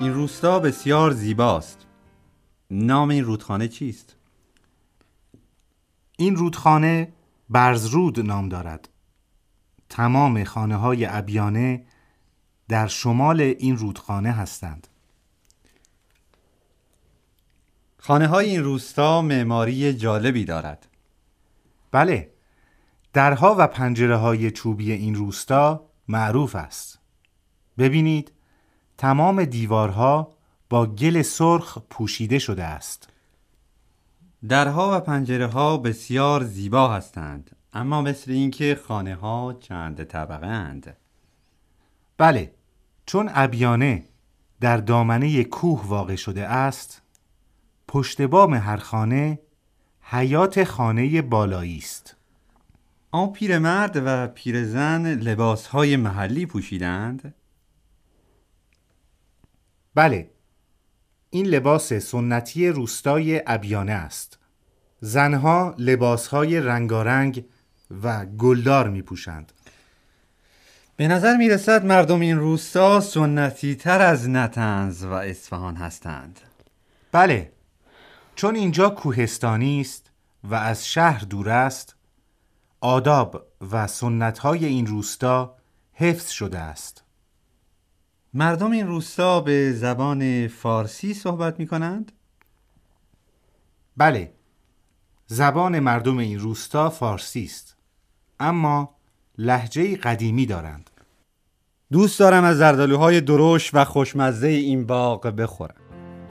این روستا بسیار زیباست. نام این رودخانه چیست؟ این رودخانه برزرود نام دارد. تمام خانه های ابیانه در شمال این رودخانه هستند. خانه های این روستا معماری جالبی دارد. بله درها و پنجره های چوبی این روستا معروف است. ببینید تمام دیوارها با گل سرخ پوشیده شده است. درها و پنجره ها بسیار زیبا هستند اما مثل اینکه خانه ها چند طبقه اند. بله چون ابیانه در دامنه کوه واقع شده است پشت بام هر خانه حیات خانه بالایی است. آن پیرمرد و پیرزن لباس های محلی پوشیدند؟ بله. این لباس سنتی روستای ابیانه است. زنها لباسهای رنگارنگ و گلدار می پوشند به نظر می رسد مردم این روستا سنتی تر از نتنز و اصفهان هستند. بله. چون اینجا کوهستانی است و از شهر دور است آداب و سنتهای این روستا حفظ شده است. مردم این روستا به زبان فارسی صحبت می کنند؟ بله. زبان مردم این روستا فارسی است. اما لحجه قدیمی دارند. دوست دارم از زردالوهای درشت و خوشمزه این باغ بخورم.